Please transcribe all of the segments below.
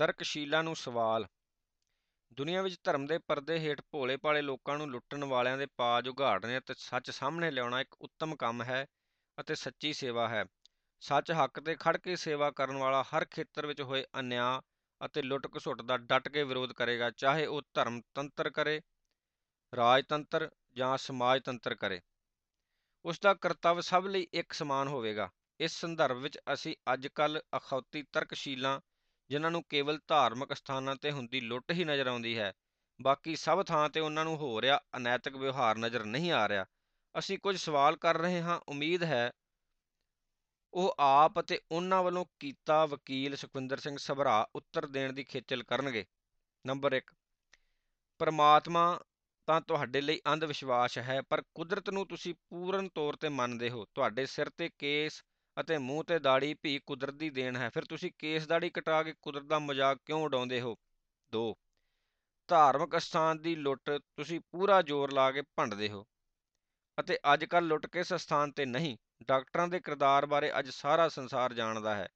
ਤਰਕਸ਼ੀਲਾਂ ਨੂੰ ਸਵਾਲ। ਦੁਨੀਆ ਵਿੱਚ ਧਰਮ ਦੇ ਪਰਦੇ ਹੇਠ ਭੋਲੇ ਭਾਲੇ ਲੋਕਾਂ ਨੂੰ ਲੁੱਟਣ ਵਾਲਿਆਂ ਦੇ ਪਾਜ ਉਘਾੜਨੇ ਅਤੇ ਸੱਚ ਸਾਹਮਣੇ ਲਿਆਉਣਾ ਇੱਕ ਉੱਤਮ ਕੰਮ ਹੈ ਅਤੇ ਸੱਚੀ ਸੇਵਾ ਹੈ। ਸੱਚ ਹੱਕ ਤੇ ਖੜ ਕੇ ਸੇਵਾ ਕਰਨ ਵਾਲਾ ਹਰ ਖੇਤਰ ਵਿੱਚ ਹੋਏ ਅਨਿਆਂ ਅਤੇ ਲੁੱਟ ਘਸੁੱਟ ਦਾ ਡਟ ਕੇ ਵਿਰੋਧ ਕਰੇਗਾ, ਚਾਹੇ ਉਹ ਧਰਮ ਤੰਤਰ ਕਰੇ ਰਾਜਤੰਤਰ ਜਾਂ ਸਮਾਜ ਤੰਤਰ ਕਰੇ। ਉਸ ਦਾ ਕਰਤੱਵ ਸਭ ਲਈ ਇੱਕ ਸਮਾਨ ਹੋਵੇਗਾ। ਇਸ ਸੰਦਰਭ ਵਿੱਚ ਅਸੀਂ ਅੱਜ ਕੱਲ੍ਹ ਅਖੌਤੀ ਤਰਕਸ਼ੀਲਾਂ ਜਿਨ੍ਹਾਂ ਨੂੰ ਕੇਵਲ ਧਾਰਮਿਕ ਸਥਾਨਾਂ ਤੇ ਹੁੰਦੀ ਲੁੱਟ ਹੀ ਨਜ਼ਰ ਆਉਂਦੀ ਹੈ। ਬਾਕੀ ਸਭ ਥਾਂ ਤੇ ਉਹਨਾਂ ਨੂੰ ਹੋ ਰਿਹਾ ਅਨੈਤਿਕ ਵਿਵਹਾਰ ਨਜ਼ਰ ਨਹੀਂ ਆ ਰਿਹਾ। ਅਸੀਂ ਕੁਝ ਸਵਾਲ ਕਰ ਰਹੇ ਹਾਂ, ਉਮੀਦ ਹੈ। ਉਹ ਆਪ ਅਤੇ ਉਹਨਾਂ ਵੱਲੋਂ ਕੀਤਾ ਵਕੀਲ ਸੁਖਵਿੰਦਰ ਸਿੰਘ ਸਭਰਾ ਉੱਤਰ ਦੇਣ ਦੀ ਖੇਚਲ ਕਰਨਗੇ। ਨੰਬਰ 1 ਪਰਮਾਤਮਾ ਤਾਂ ਤੁਹਾਡੇ ਲਈ ਅੰਧ ਵਿਸ਼ਵਾਸ ਹੈ, ਪਰ ਕੁਦਰਤ ਨੂੰ ਤੁਸੀਂ ਪੂਰਨ ਤੌਰ ਤੇ ਮੰਨਦੇ ਹੋ। ਤੁਹਾਡੇ ਸਿਰ ਤੇ ਕੇਸ ਅਤੇ ਮੂੰਹ ਤੇ ਦਾੜੀ ਵੀ ਕੁਦਰਤ ਦੀ ਦੇਣ ਹੈ। ਫਿਰ ਤੁਸੀਂ ਕੇਸ ਦਾੜੀ ਕਟਾ ਕੇ ਕੁਦਰਤ ਦਾ ਮਜ਼ਾਕ ਕਿਉਂ ਉਡਾਉਂਦੇ ਹੋ? 2 ਧਾਰਮਿਕ ਸਥਾਨ ਦੀ ਲੁੱਟ ਤੁਸੀਂ ਪੂਰਾ ਜ਼ੋਰ ਲਾ ਕੇ ਭੰਡਦੇ ਹੋ। ਅਤੇ ਅੱਜ ਕੱਲ ਲੁੱਟ ਕਿਸ ਸਥਾਨ ਤੇ ਨਹੀਂ, ਡਾਕਟਰਾਂ ਦੇ ਕਿਰਦਾਰ ਬਾਰੇ ਅੱਜ ਸਾਰਾ ਸੰਸਾਰ ਜਾਣਦਾ ਹੈ।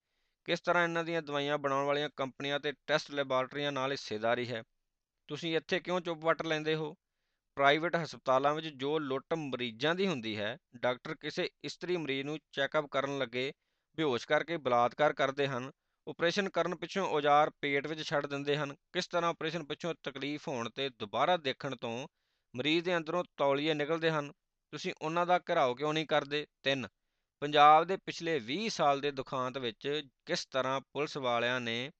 ਕਿਸ ਤਰ੍ਹਾਂ ਇਹਨਾਂ ਦੀਆਂ ਦਵਾਈਆਂ ਬਣਾਉਣ ਵਾਲੀਆਂ ਕੰਪਨੀਆਂ ਤੇ ਟੈਸਟ ਲੈਬਾਰਟਰੀਆਂ ਨਾਲ ਹਿੱਸੇਦਾਰੀ ਹੈ? ਤੁਸੀਂ ਇੱਥੇ ਕਿਉਂ ਚੁੱਪ ਵੱਟ ਲੈਂਦੇ ਹੋ? ਪ੍ਰਾਈਵੇਟ ਹਸਪਤਾਲਾਂ ਵਿੱਚ ਜੋ ਲੁੱਟ ਮਰੀਜ਼ਾਂ ਦੀ ਹੁੰਦੀ ਹੈ, ਡਾਕਟਰ ਕਿਸੇ ਇਸਤਰੀ ਮਰੀਜ਼ ਨੂੰ ਚੈੱਕਅਪ ਕਰਨ ਲੱਗੇ, ਬੇਹੋਸ਼ ਕਰਕੇ ਬਲਾਤਕਾਰ ਕਰਦੇ ਹਨ ਆਪਰੇਸ਼ਨ ਕਰਨ ਪਿੱਛੋਂ ਔਜ਼ਾਰ ਪੇਟ ਵਿੱਚ ਛੱਡ ਦਿੰਦੇ ਹਨ। ਕਿਸ ਤਰ੍ਹਾਂ ਆਪਰੇਸ਼ਨ ਪਿੱਛੋਂ ਤਕਲੀਫ ਹੋਣ ਤੇ ਦੁਬਾਰਾ ਦੇਖਣ ਤੋਂ ਮਰੀਜ਼ ਦੇ ਅੰਦਰੋਂ ਤੌਲੀਏ ਨਿਕਲਦੇ ਹਨ? ਤੁਸੀਂ ਉਹਨਾਂ ਦਾ ਘਰਾਓ ਕਿਉਂ ਨਹੀਂ ਕਰਦੇ? 3 ਪੰਜਾਬ ਦੇ ਪਿਛਲੇ 20 ਸਾਲ ਦੇ ਦੁਖਾਂਤ ਵਿੱਚ ਕਿਸ ਤਰ੍ਹਾਂ ਪੁਲਿਸ ਵਾਲਿਆਂ ਨੇ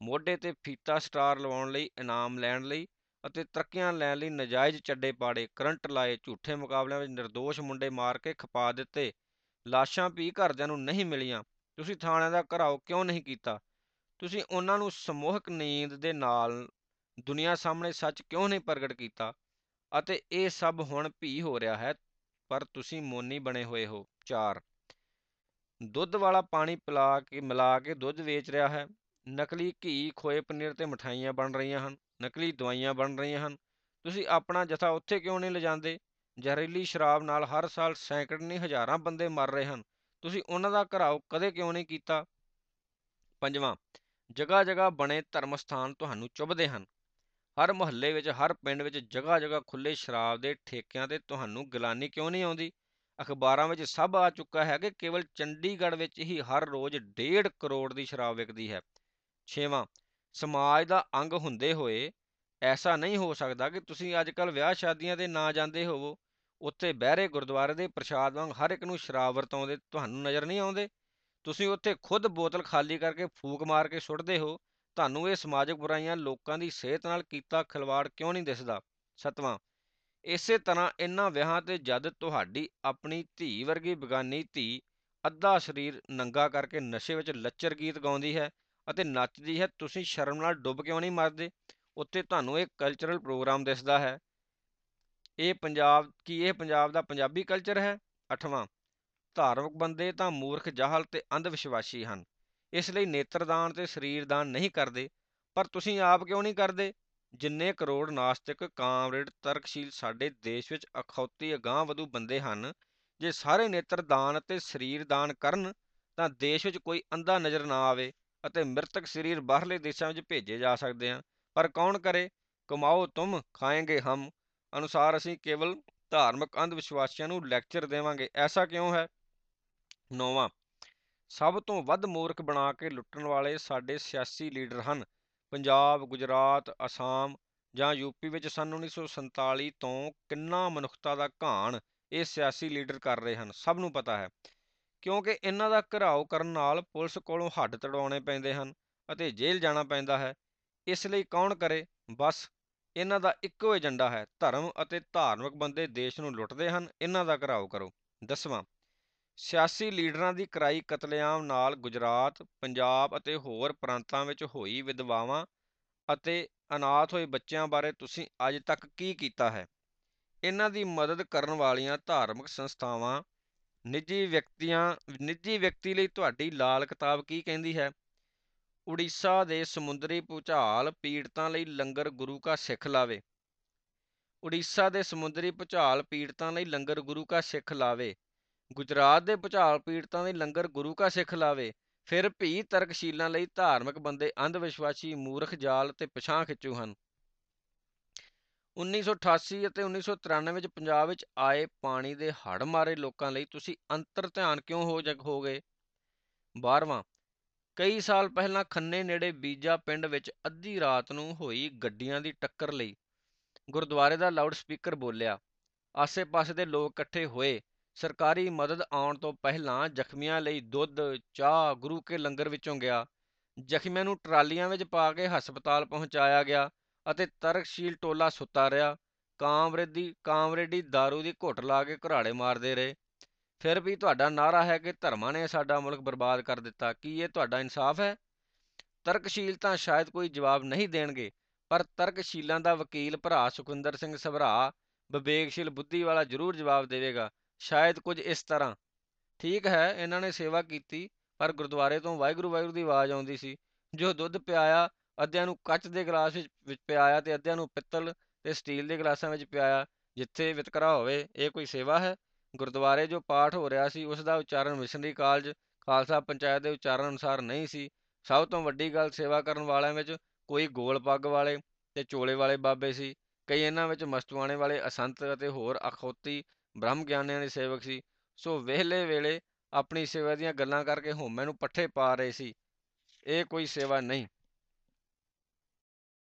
ਮੋਢੇ ਤੇ ਫੀਤਾ ਸਟਾਰ ਲਵਾਉਣ ਲਈ ਇਨਾਮ ਲੈਣ ਲਈ ਅਤੇ ਤਰੱਕੀਆਂ ਲੈਣ ਲਈ ਨਜਾਇਜ਼ ਚੱਡੇ ਪਾੜੇ, ਕਰੰਟ ਲਾਏ, ਝੂਠੇ ਮੁਕਾਬਲਿਆਂ ਵਿੱਚ નિર્ਦੋਸ਼ ਮੁੰਡੇ ਮਾਰ ਕੇ ਖਪਾ ਦਿੱਤੇ। ਲਾਸ਼ਾਂ ਵੀ ਘਰਦਿਆਂ ਨੂੰ ਨਹੀਂ ਮਿਲੀਆਂ। ਤੁਸੀਂ ਥਾਣਿਆਂ ਦਾ ਘਰਾਓ ਕਿਉਂ ਨਹੀਂ ਕੀਤਾ? ਤੁਸੀਂ ਉਹਨਾਂ ਨੂੰ ਸਮੂਹਕ ਨੀਂਦ ਦੇ ਨਾਲ ਦੁਨੀਆ ਸਾਹਮਣੇ ਸੱਚ ਕਿਉਂ ਨਹੀਂ ਪ੍ਰਗਟ ਕੀਤਾ? ਅਤੇ ਇਹ ਸਭ ਹੁਣ ਭੀ ਹੋ ਰਿਹਾ ਹੈ, ਪਰ ਤੁਸੀਂ ਮੋਨੀ ਬਣੇ ਹੋਏ ਹੋ। 4 ਦੁੱਧ ਵਾਲਾ ਪਾਣੀ ਪਿਲਾ ਕੇ, ਮਿਲਾ ਕੇ ਦੁੱਧ ਵੇਚ ਰਿਹਾ ਹੈ। ਨਕਲੀ ਘੀ, ਖੋਏ ਪਨੀਰ ਤੇ ਮਠਾਈਆਂ ਬਣ ਰਹੀਆਂ ਹਨ। ਨਕਲੀ ਦਵਾਈਆਂ ਬਣ ਰਹੀਆਂ ਹਨ। ਤੁਸੀਂ ਆਪਣਾ ਜਥਾ ਉੱਥੇ ਕਿਉਂ ਨਹੀਂ ਲਿਜਾਂਦੇ? ਜ਼ਹਿਰੀਲੀ ਸ਼ਰਾਬ ਨਾਲ ਹਰ ਸਾਲ ਸੈਂਕੜੇ ਨਹੀਂ ਹਜ਼ਾਰਾਂ ਬੰਦੇ ਮਰ ਰਹੇ ਹਨ। ਤੁਸੀਂ ਉਹਨਾਂ ਦਾ ਘਰਾਓ ਕਦੇ ਕਿਉਂ ਨਹੀਂ ਕੀਤਾ? ਪੰਜਵਾਂ ਜਗ੍ਹਾ ਜਗ੍ਹਾ ਬਣੇ ਧਰਮ ਸਥਾਨ ਤੁਹਾਨੂੰ ਚੁੱਭਦੇ ਹਨ। ਹਰ ਮੁਹੱਲੇ ਵਿੱਚ, ਹਰ ਪਿੰਡ ਵਿੱਚ ਜਗ੍ਹਾ ਜਗ੍ਹਾ ਖੁੱਲੇ ਸ਼ਰਾਬ ਦੇ ਠੇਕਿਆਂ ਤੇ ਤੁਹਾਨੂੰ ਗਿਲਾਨੀ ਕਿਉਂ ਨਹੀਂ ਆਉਂਦੀ? ਅਖਬਾਰਾਂ ਵਿੱਚ ਸਭ ਆ ਚੁੱਕਾ ਹੈ ਕਿ ਕੇਵਲ ਚੰਡੀਗੜ੍ਹ ਵਿੱਚ ਹੀ ਹਰ ਰੋਜ਼ 1.5 ਕਰੋੜ ਦੀ ਸ਼ਰਾਬ ਵਿਕਦੀ ਹੈ। ਛੇਵਾਂ ਸਮਾਜ ਦਾ ਅੰਗ ਹੁੰਦੇ ਹੋਏ ਐਸਾ ਨਹੀਂ ਹੋ ਸਕਦਾ ਕਿ ਤੁਸੀਂ ਅੱਜ ਕੱਲ ਵਿਆਹ ਸ਼ਾਦੀਆਂ ਦੇ ਨਾ ਜਾਂਦੇ ਹੋਵੋ। ਉੱਥੇ ਬਹਿਰੇ ਗੁਰਦੁਆਰੇ ਦੇ ਪ੍ਰਸ਼ਾਦ ਵਾਂਗ ਹਰ ਇੱਕ ਨੂੰ ਸ਼ਰਾਬ ਵਰਤਾਉਂਦੇ ਤੁਹਾਨੂੰ ਨਜ਼ਰ ਨਹੀਂ ਆਉਂਦੇ। ਤੁਸੀਂ ਉੱਥੇ ਖੁਦ ਬੋਤਲ ਖਾਲੀ ਕਰਕੇ ਫੂਕ ਮਾਰ ਕੇ ਸੁੱਟਦੇ ਹੋ। ਤੁਹਾਨੂੰ ਇਹ ਸਮਾਜਿਕ ਬੁਰਾਈਆਂ ਲੋਕਾਂ ਦੀ ਸਿਹਤ ਨਾਲ ਕੀਤਾ ਖਿਲਵਾੜ ਕਿਉਂ ਨਹੀਂ ਦਿਸਦਾ? ਸਤਵਾਂ, ਇਸੇ ਤਰ੍ਹਾਂ ਇਹਨਾਂ ਵਿਆਹਾਂ ਤੇ ਜਦ ਤੁਹਾਡੀ ਆਪਣੀ ਧੀ ਵਰਗੀ ਬਗਾਨੀ ਧੀ ਅੱਧਾ ਸਰੀਰ ਨੰਗਾ ਕਰਕੇ ਨਸ਼ੇ ਵਿੱਚ ਲੱਚਰ ਗੀਤ ਗਾਉਂਦੀ ਹੈ ਅਤੇ ਨੱਚਦੀ ਹੈ, ਤੁਸੀਂ ਸ਼ਰਮ ਨਾਲ ਡੁੱਬ ਕਿਉਂ ਨਹੀਂ ਮਰਦੇ? ਉੱਤੇ ਤੁਹਾਨੂੰ ਇਹ ਕਲਚਰਲ ਪ੍ਰੋਗਰਾਮ ਦਿਸਦਾ ਹੈ। ਇਹ ਪੰਜਾਬ, ਕੀ ਇਹ ਪੰਜਾਬ ਦਾ ਪੰਜਾਬੀ ਕਲਚਰ ਹੈ? ਅਠਵਾਂ, ਧਾਰਮਿਕ ਬੰਦੇ ਤਾਂ ਮੂਰਖ, ਜਾਹਲ ਤੇ ਅੰਧ ਵਿਸ਼ਵਾਸੀ ਹਨ। ਇਸ ਲਈ ਨੇਤਰਦਾਨ ਤੇ ਸਰੀਰਦਾਨ ਨਹੀਂ ਕਰਦੇ, ਪਰ ਤੁਸੀਂ ਆਪ ਕਿਉਂ ਨਹੀਂ ਕਰਦੇ? ਜਿੰਨੇ ਕਰੋੜ ਨਾਸਤਿਕ, ਕਾਮਰੇਡ, ਤਰਕਸ਼ੀਲ ਸਾਡੇ ਦੇਸ਼ ਵਿੱਚ ਅਖੌਤੀ ਅਗਾਹ ਵਧੂ ਬੰਦੇ ਹਨ, ਜੇ ਸਾਰੇ ਨੇਤਰਦਾਨ ਅਤੇ ਸਰੀਰਦਾਨ ਕਰਨ, ਤਾਂ ਦੇਸ਼ ਵਿੱਚ ਕੋਈ ਅੰਧਾ ਨਜ਼ਰ ਨਾ ਆਵੇ। ਅਤੇ ਮ੍ਰਿਤਕ ਸਰੀਰ ਬਾਹਰਲੇ ਦੇਸ਼ਾਂ ਵਿੱਚ ਭੇਜੇ ਜਾ ਸਕਦੇ ਹਨ ਪਰ ਕੌਣ ਕਰੇ? ਕਮਾਓ ਤੁਮ, ਖਾਏਂਗੇ ਹਮ। ਅਨੁਸਾਰ ਅਸੀਂ ਕੇਵਲ ਧਾਰਮਿਕ ਅੰਧ ਵਿਸ਼ਵਾਸੀਆਂ ਨੂੰ ਲੈਕਚਰ ਦੇਵਾਂਗੇ। ਐਸਾ ਕਿਉਂ ਹੈ? ਨੌਵਾਂ, ਸਭ ਤੋਂ ਵੱਧ ਮੂਰਖ ਬਣਾ ਕੇ ਲੁੱਟਣ ਵਾਲੇ ਸਾਡੇ ਸਿਆਸੀ ਲੀਡਰ ਹਨ। ਪੰਜਾਬ, ਗੁਜਰਾਤ, ਅਸਾਮ ਜਾਂ ਯੂਪੀ ਵਿੱਚ ਸਨ 1947 ਤੋਂ ਕਿੰਨਾ ਮਨੁੱਖਤਾ ਦਾ ਘਾਣ ਇਹ ਸਿਆਸੀ ਲੀਡਰ ਕਰ ਰਹੇ ਹਨ, ਸਭ ਨੂੰ ਪਤਾ ਹੈ। ਕਿਉਂਕਿ ਇਹਨਾਂ ਦਾ ਘਿਰਾਓ ਕਰਨ ਨਾਲ ਪੁਲਿਸ ਕੋਲੋਂ ਹੱਡ ਤੜਵਾਉਣੇ ਪੈਂਦੇ ਹਨ ਅਤੇ ਜੇਲ੍ਹ ਜਾਣਾ ਪੈਂਦਾ ਹੈ। ਇਸ ਲਈ ਕੌਣ ਕਰੇ? ਬਸ। ਇਹਨਾਂ ਦਾ ਇੱਕੋ ਏਜੰਡਾ ਹੈ। ਧਰਮ ਅਤੇ ਧਾਰਮਿਕ ਬੰਦੇ ਦੇਸ਼ ਨੂੰ ਲੁੱਟਦੇ ਹਨ। ਇਹਨਾਂ ਦਾ ਘਿਰਾਓ ਕਰੋ। ਦਸਵਾਂ। ਸਿਆਸੀ ਲੀਡਰਾਂ ਦੀ ਕਰਾਈ ਕਤਲੇਆਮ ਨਾਲ ਗੁਜਰਾਤ, ਪੰਜਾਬ ਅਤੇ ਹੋਰ ਪ੍ਰਾਂਤਾਂ ਵਿੱਚ ਹੋਈ ਵਿਧਵਾਵਾਂ ਅਤੇ ਅਨਾਥ ਹੋਏ ਬੱਚਿਆਂ ਬਾਰੇ ਤੁਸੀਂ ਅੱਜ ਤੱਕ ਕੀ ਕੀਤਾ ਹੈ? ਇਹਨਾਂ ਦੀ ਮਦਦ ਕਰਨ ਵਾਲੀਆਂ ਧਾਰਮਿਕ ਸੰਸਥਾਵਾਂ ਨਿੱਜੀ ਵਿਅਕਤੀਆਂ, ਨਿੱਜੀ ਵਿਅਕਤੀ ਲਈ ਤੁਹਾਡੀ ਲਾਲ ਕਿਤਾਬ ਕੀ ਕਹਿੰਦੀ ਹੈ? ਉੜੀਸਾ ਦੇ ਸਮੁੰਦਰੀ ਭੂਚਾਲ ਪੀੜਤਾਂ ਲਈ ਲੰਗਰ ਗੁਰੂ ਕਾ ਸਿੱਖ ਲਾਵੇ। ਉੜੀਸਾ ਦੇ ਸਮੁੰਦਰੀ ਭੂਚਾਲ ਪੀੜਤਾਂ ਲਈ ਲੰਗਰ ਗੁਰੂ ਕਾ ਸਿੱਖ ਲਾਵੇ। ਗੁਜਰਾਤ ਦੇ ਭੂਚਾਲ ਪੀੜਤਾਂ ਲਈ ਲੰਗਰ ਗੁਰੂ ਕਾ ਸਿੱਖ ਲਾਵੇ। ਫਿਰ ਵੀ ਤਰਕਸ਼ੀਲਾਂ ਲਈ ਧਾਰਮਿਕ ਬੰਦੇ ਅੰਧ ਵਿਸ਼ਵਾਸੀ ਮੂਰਖ ਜਾਲ ਤੇ ਪਛਾਂ ਖਿੱਚੂ ਹਨ। 1988 ਅਤੇ 1993 ਵਿੱਚ ਪੰਜਾਬ ਵਿੱਚ ਆਏ ਪਾਣੀ ਦੇ ਹੜ੍ਹ ਮਾਰੇ ਲੋਕਾਂ ਲਈ ਤੁਸੀਂ ਅੰਤਰ ਧਿਆਨ ਕਿਉਂ ਹੋ ਜਗ ਹੋ ਗਏ? 12ਵਾਂ ਕਈ ਸਾਲ ਪਹਿਲਾਂ ਖੰਨੇ ਨੇੜੇ ਬੀਜਾ ਪਿੰਡ ਵਿੱਚ ਅੱਧੀ ਰਾਤ ਨੂੰ ਹੋਈ ਗੱਡੀਆਂ ਦੀ ਟੱਕਰ ਲਈ ਗੁਰਦੁਆਰੇ ਦਾ ਲਾਊਡ ਸਪੀਕਰ ਬੋਲਿਆ। ਆਸੇ-ਪਾਸੇ ਦੇ ਲੋਕ ਇਕੱਠੇ ਹੋਏ। ਸਰਕਾਰੀ ਮਦਦ ਆਉਣ ਤੋਂ ਪਹਿਲਾਂ ਜ਼ਖਮੀਆਂ ਲਈ ਦੁੱਧ, ਚਾਹ, ਗੁਰੂ ਕੇ ਲੰਗਰ ਵਿੱਚੋਂ ਗਿਆ। ਜ਼ਖਮੀਆਂ ਨੂੰ ਟਰਾਲੀਆਂ ਵਿੱਚ ਪਾ ਕੇ ਹਸਪਤਾਲ ਪਹੁੰਚਾਇਆ ਗਿਆ। ਅਤੇ ਤਰਕਸ਼ੀਲ ਟੋਲਾ ਸੁੱਤਾ ਰਿਹਾ। ਕਾਮਰੇਡੀ ਕਾਮਰੇਡੀ दारू ਦੀ ਘੁੱਟ ਲਾ ਕੇ ਘੁਰਾੜੇ ਮਾਰਦੇ ਰਹੇ। ਫਿਰ ਵੀ ਤੁਹਾਡਾ ਨਾਰਾ ਹੈ ਕਿ ਧਰਮਾਂ ਨੇ ਸਾਡਾ ਮੁਲਕ ਬਰਬਾਦ ਕਰ ਦਿੱਤਾ। ਕੀ ਇਹ ਤੁਹਾਡਾ ਇਨਸਾਫ ਹੈ? ਤਰਕਸ਼ੀਲ ਤਾਂ ਸ਼ਾਇਦ ਕੋਈ ਜਵਾਬ ਨਹੀਂ ਦੇਣਗੇ, ਪਰ ਤਰਕਸ਼ੀਲਾਂ ਦਾ ਵਕੀਲ ਭਰਾ ਸੁਖਵਿੰਦਰ ਸਿੰਘ ਸਭਰਾ ਵਿਵੇਕਸ਼ੀਲ ਬੁੱਧੀ ਵਾਲਾ ਜ਼ਰੂਰ ਜਵਾਬ ਦੇਵੇਗਾ। ਸ਼ਾਇਦ ਕੁਝ ਇਸ ਤਰ੍ਹਾਂ। ਠੀਕ ਹੈ, ਇਹਨਾਂ ਨੇ ਸੇਵਾ ਕੀਤੀ, ਪਰ ਗੁਰਦੁਆਰੇ ਤੋਂ ਵਾਹਿਗੁਰੂ ਵਾਹਿਗੁਰੂ ਦੀ ਆਵਾਜ਼ ਆਉਂਦੀ ਸੀ। ਜੋ ਦੁੱਧ ਪਿਆਇਆ ਅੱਧਿਆਂ ਨੂੰ ਕੱਚ ਦੇ ਗਲਾਸ ਵਿੱਚ ਪਿਆਇਆ ਤੇ ਅੱਧਿਆਂ ਨੂੰ ਪਿੱਤਲ ਤੇ ਸਟੀਲ ਦੇ ਗਲਾਸਾਂ ਵਿੱਚ ਪਿਆਇਆ, ਜਿੱਥੇ ਵਿਤਕਰਾ ਹੋਵੇ, ਇਹ ਕੋਈ ਸੇਵਾ ਹੈ? ਗੁਰਦੁਆਰੇ ਜੋ ਪਾਠ ਹੋ ਰਿਹਾ ਸੀ, ਉਸ ਦਾ ਉਚਾਰਨ ਮਿਸ਼ਨਰੀ ਕਾਲਜ, ਖਾਲਸਾ ਪੰਚਾਇਤ ਦੇ ਉਚਾਰਨ ਅਨੁਸਾਰ ਨਹੀਂ ਸੀ। ਸਭ ਤੋਂ ਵੱਡੀ ਗੱਲ ਸੇਵਾ ਕਰਨ ਵਾਲਿਆਂ ਵਿੱਚ ਕੋਈ ਗੋਲ ਪੱਗ ਵਾਲੇ ਤੇ ਚੋਲੇ ਵਾਲੇ ਬਾਬੇ ਸੀ। ਕਈ ਇਹਨਾਂ ਵਿੱਚ ਮਸਤੂਆਣੇ ਵਾਲੇ ਅਸੰਤ ਅਤੇ ਹੋਰ ਅਖੌਤੀ ਬ੍ਰਹਮ ਗਿਆਨੀਆਂ ਦੇ ਸੇਵਕ ਸੀ। ਸੋ ਵਿਹਲੇ ਵੇਲੇ ਆਪਣੀ ਸੇਵਾ ਦੀਆਂ ਗੱਲਾਂ ਕਰਕੇ ਹਉਮੈ ਨੂੰ ਪੱਠੇ ਪਾ ਰਹੇ ਸੀ। ਇਹ ਕੋਈ ਸੇਵਾ ਨਹੀਂ।